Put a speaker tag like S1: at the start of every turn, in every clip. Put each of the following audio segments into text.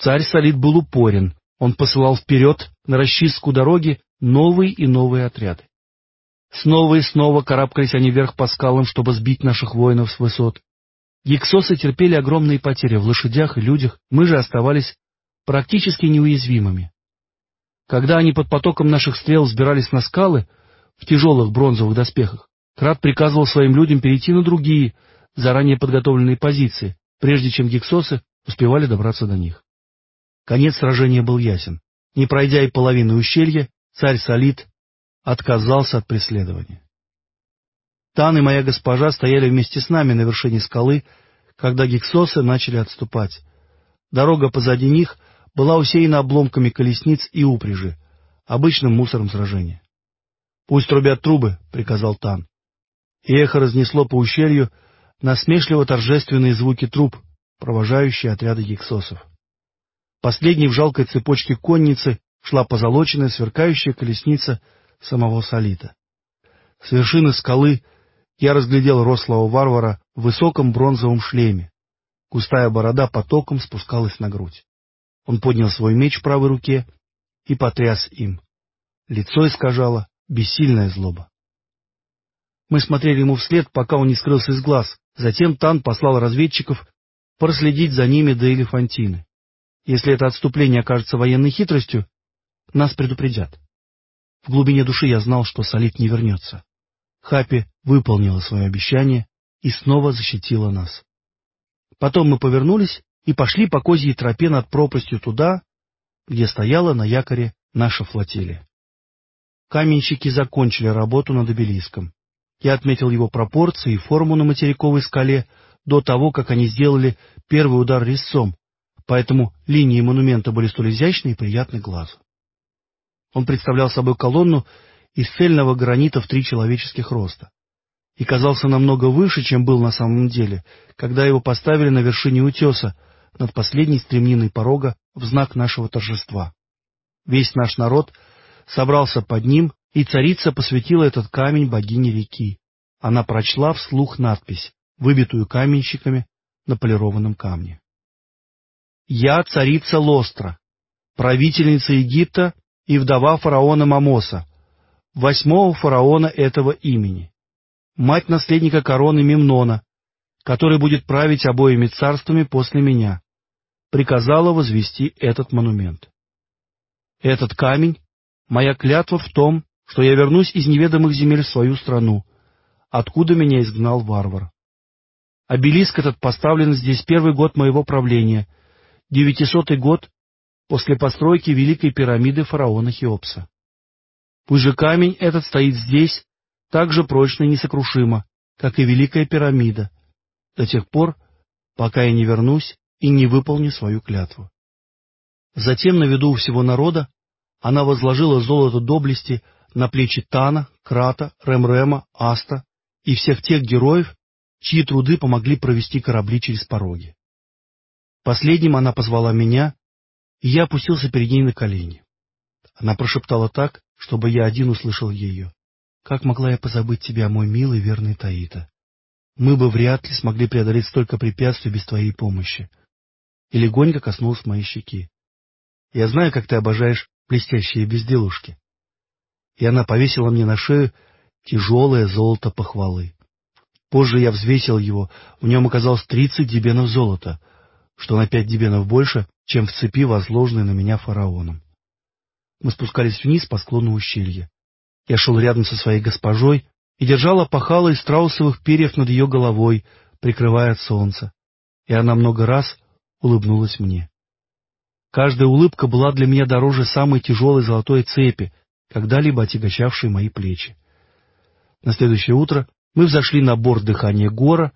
S1: Царь Солид был упорен, он посылал вперед на расчистку дороги новые и новые отряды. Снова и снова карабкались они вверх по скалам, чтобы сбить наших воинов с высот. Гиксосы терпели огромные потери в лошадях и людях, мы же оставались практически неуязвимыми. Когда они под потоком наших стрел взбирались на скалы в тяжелых бронзовых доспехах, Крат приказывал своим людям перейти на другие, заранее подготовленные позиции, прежде чем гиксосы успевали добраться до них. Конец сражения был ясен. Не пройдя и половины ущелья, царь Солид отказался от преследования. Тан и моя госпожа стояли вместе с нами на вершине скалы, когда гексосы начали отступать. Дорога позади них была усеяна обломками колесниц и упряжи, обычным мусором сражения. — Пусть трубят трубы, — приказал Тан. И эхо разнесло по ущелью насмешливо-торжественные звуки труб, провожающие отряды гексосов. Последней в жалкой цепочке конницы шла позолоченная сверкающая колесница самого Солита. С вершины скалы я разглядел рослого варвара в высоком бронзовом шлеме. Густая борода потоком спускалась на грудь. Он поднял свой меч в правой руке и потряс им. Лицо искажало бессильная злоба. Мы смотрели ему вслед, пока он не скрылся из глаз. Затем Тан послал разведчиков проследить за ними до Элефантины. Если это отступление окажется военной хитростью, нас предупредят. В глубине души я знал, что Солит не вернется. Хапи выполнила свое обещание и снова защитила нас. Потом мы повернулись и пошли по козьей тропе над пропастью туда, где стояла на якоре наша флотилия. Каменщики закончили работу над обелиском. Я отметил его пропорции и форму на материковой скале до того, как они сделали первый удар резцом, поэтому линии монумента были столь изящны и приятны глазу. Он представлял собой колонну из цельного гранита в три человеческих роста и казался намного выше, чем был на самом деле, когда его поставили на вершине утеса над последней стремниной порога в знак нашего торжества. Весь наш народ собрался под ним, и царица посвятила этот камень богине реки. Она прочла вслух надпись, выбитую каменщиками на полированном камне. «Я царица Лостра, правительница Египта и вдова фараона Мамоса, восьмого фараона этого имени, мать наследника короны Мемнона, который будет править обоими царствами после меня, приказала возвести этот монумент. Этот камень — моя клятва в том, что я вернусь из неведомых земель в свою страну, откуда меня изгнал варвар. Обелиск этот поставлен здесь первый год моего правления, девятисотый год после постройки Великой пирамиды фараона Хеопса. Пусть же камень этот стоит здесь так же прочно и несокрушимо, как и Великая пирамида, до тех пор, пока я не вернусь и не выполню свою клятву. Затем на виду у всего народа она возложила золото доблести на плечи Тана, Крата, Ремрема, Аста и всех тех героев, чьи труды помогли провести корабли через пороги. Последним она позвала меня и я опустился перед ней на колени. Она прошептала так, чтобы я один услышал ее. «Как могла я позабыть тебя, мой милый верный Таита? Мы бы вряд ли смогли преодолеть столько препятствий без твоей помощи». И легонько коснулась моей щеки. «Я знаю, как ты обожаешь блестящие безделушки». И она повесила мне на шею тяжелое золото похвалы. Позже я взвесил его, в нем оказалось тридцать дебенов золота, что на пять дебенов больше, чем в цепи, возложенной на меня фараоном. Мы спускались вниз по склону ущелья. Я шел рядом со своей госпожой и держал опахало из страусовых перьев над ее головой, прикрывая от солнца, и она много раз улыбнулась мне. Каждая улыбка была для меня дороже самой тяжелой золотой цепи, когда-либо отягощавшей мои плечи. На следующее утро мы взошли на борт дыхания гора,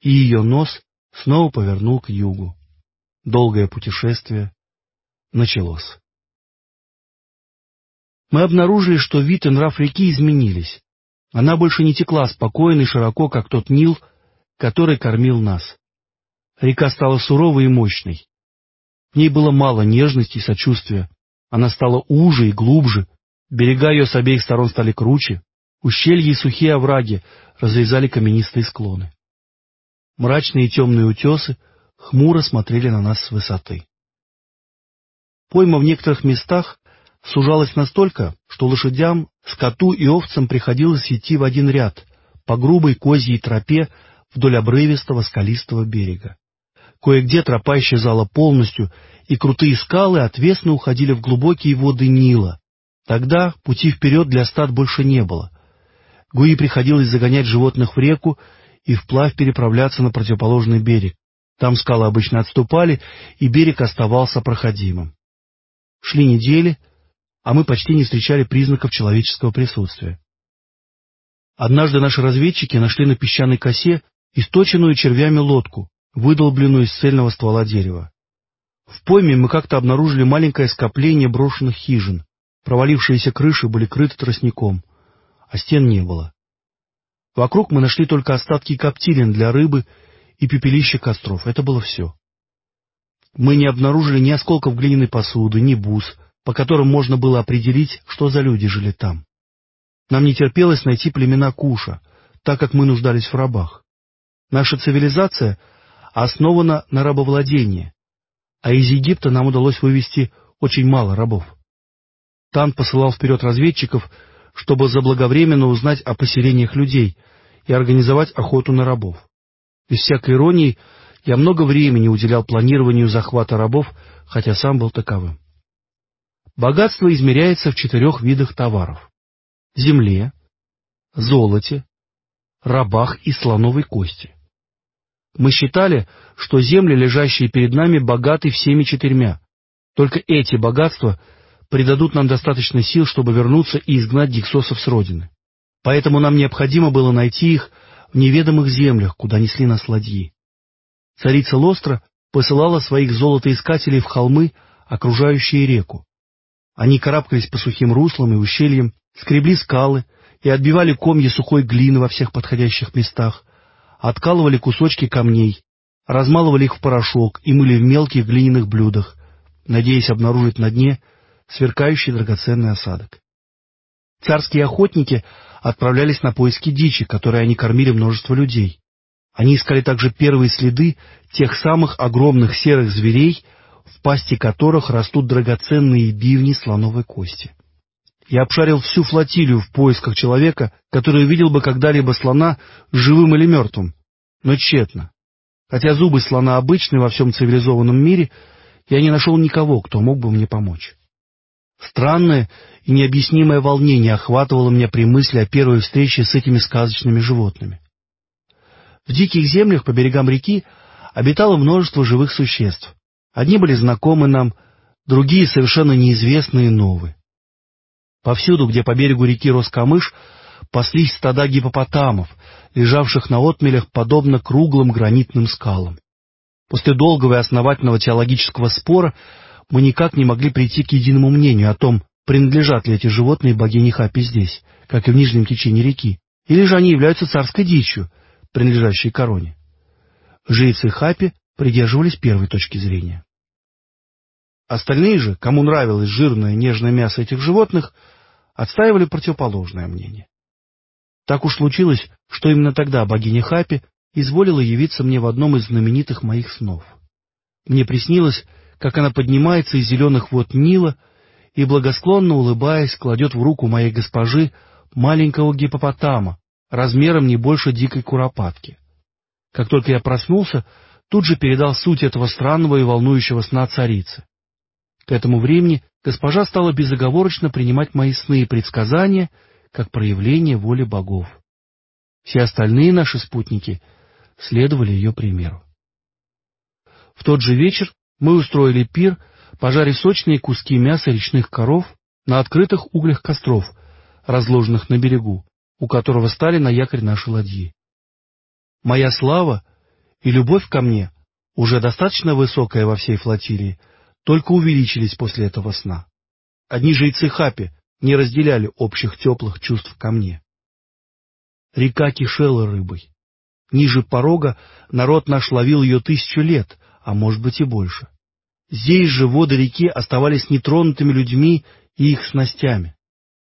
S1: и ее нос снова повернул к югу. Долгое путешествие началось. Мы обнаружили, что вид и нрав реки изменились. Она больше не текла спокойно и широко, как тот Нил, который кормил нас. Река стала суровой и мощной. В ней было мало нежности и сочувствия. Она стала уже и глубже, берега ее с обеих сторон стали круче, ущелья и сухие овраги разрезали каменистые склоны. Мрачные темные утесы — хмуро смотрели на нас с высоты. Пойма в некоторых местах сужалась настолько, что лошадям, скоту и овцам приходилось идти в один ряд по грубой козьей тропе вдоль обрывистого скалистого берега. Кое-где тропа исчезала полностью, и крутые скалы отвесно уходили в глубокие воды Нила. Тогда пути вперед для стад больше не было. Гуи приходилось загонять животных в реку и вплавь переправляться на противоположный берег. Там скалы обычно отступали, и берег оставался проходимым. Шли недели, а мы почти не встречали признаков человеческого присутствия. Однажды наши разведчики нашли на песчаной косе источенную червями лодку, выдолбленную из цельного ствола дерева. В пойме мы как-то обнаружили маленькое скопление брошенных хижин. Провалившиеся крыши были крыты тростником, а стен не было. Вокруг мы нашли только остатки коптилин для рыбы и пепелища костров. Это было все. Мы не обнаружили ни осколков глиняной посуды, ни бус, по которым можно было определить, что за люди жили там. Нам не терпелось найти племена Куша, так как мы нуждались в рабах. Наша цивилизация основана на рабовладении, а из Египта нам удалось вывести очень мало рабов. Тан посылал вперед разведчиков, чтобы заблаговременно узнать о поселениях людей и организовать охоту на рабов. Без всякой иронии, я много времени уделял планированию захвата рабов, хотя сам был таковым. Богатство измеряется в четырех видах товаров. Земле, золоте, рабах и слоновой кости. Мы считали, что земли, лежащие перед нами, богаты всеми четырьмя. Только эти богатства придадут нам достаточно сил, чтобы вернуться и изгнать гиксосов с родины. Поэтому нам необходимо было найти их в неведомых землях, куда несли нас ладьи. Царица Лостра посылала своих золотоискателей в холмы, окружающие реку. Они карабкались по сухим руслам и ущельям, скребли скалы и отбивали комья сухой глины во всех подходящих местах, откалывали кусочки камней, размалывали их в порошок и мыли в мелких глиняных блюдах, надеясь обнаружить на дне сверкающий драгоценный осадок. Царские охотники отправлялись на поиски дичи, которой они кормили множество людей. Они искали также первые следы тех самых огромных серых зверей, в пасти которых растут драгоценные бивни слоновой кости. Я обшарил всю флотилию в поисках человека, который увидел бы когда-либо слона живым или мертвым, но тщетно. Хотя зубы слона обычны во всем цивилизованном мире, я не нашел никого, кто мог бы мне помочь. Странное и необъяснимое волнение охватывало меня при мысли о первой встрече с этими сказочными животными. В диких землях по берегам реки обитало множество живых существ. Одни были знакомы нам, другие совершенно неизвестные и новые. Повсюду, где по берегу реки рос камыш, паслись стада гипопотамов, лежавших на отмелях подобно круглым гранитным скалам. После долгого и основательного теологического спора мы никак не могли прийти к единому мнению о том, принадлежат ли эти животные богине Хапи здесь, как и в нижнем течении реки, или же они являются царской дичью, принадлежащей короне. Жрецы Хапи придерживались первой точки зрения. Остальные же, кому нравилось жирное нежное мясо этих животных, отстаивали противоположное мнение. Так уж случилось, что именно тогда богиня Хапи изволила явиться мне в одном из знаменитых моих снов. Мне приснилось, как она поднимается из зеленых вод Нила и, благосклонно улыбаясь, кладет в руку моей госпожи маленького гипопотама, размером не больше дикой куропатки. Как только я проснулся, тут же передал суть этого странного и волнующего сна царицы. К этому времени госпожа стала безоговорочно принимать мои сны и предсказания как проявление воли богов. Все остальные наши спутники следовали ее примеру. В тот же вечер мы устроили пир, пожарив сочные куски мяса речных коров на открытых углях костров, разложенных на берегу, у которого стали на якорь наши ладьи. Моя слава и любовь ко мне, уже достаточно высокая во всей флотилии, только увеличились после этого сна. Одни жрецы Хапи не разделяли общих теплых чувств ко мне. Река кишела рыбой. Ниже порога народ наш ловил ее тысячу лет, а может быть и больше. Здесь же воды реки оставались нетронутыми людьми и их снастями.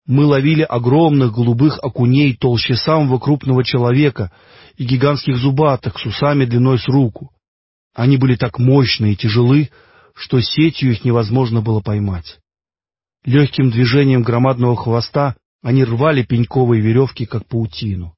S1: Мы ловили огромных голубых окуней толще самого крупного человека и гигантских зубаток с усами длиной с руку. Они были так мощны и тяжелы, что сетью их невозможно было поймать. Легким движением громадного хвоста они рвали пеньковые веревки, как паутину.